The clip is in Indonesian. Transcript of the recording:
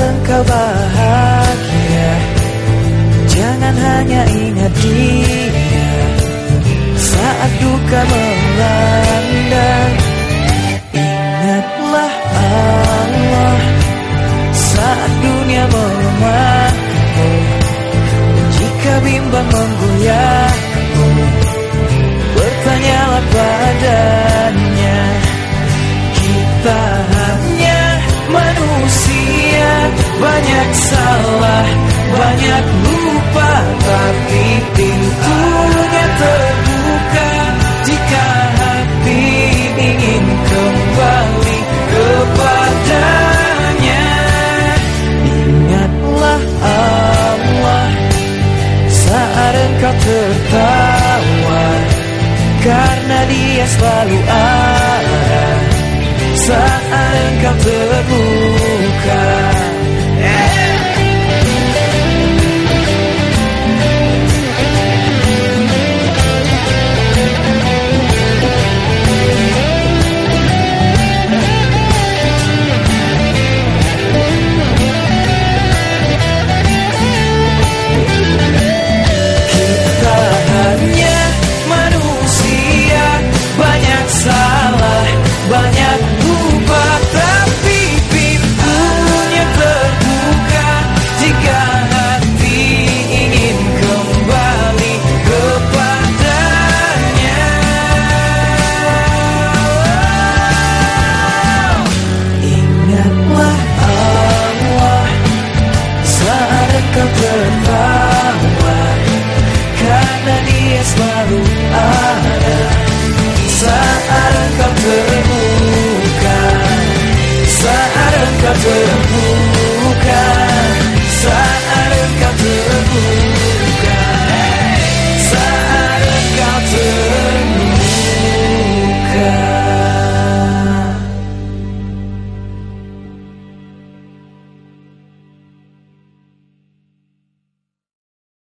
engkau bahagia. Jangan hanya ingat dia Saat duka melanda Ingatlah Allah. Saat dunia memakai Jika bimbang menggoyang banyak salah Banyak lupa Tapi pintunya terbuka. Jika hati ingin kembali Kepadanya Ingatlah Allah. Saat engkau tertawa Karena dia selalu ada. Saat engkau terbuka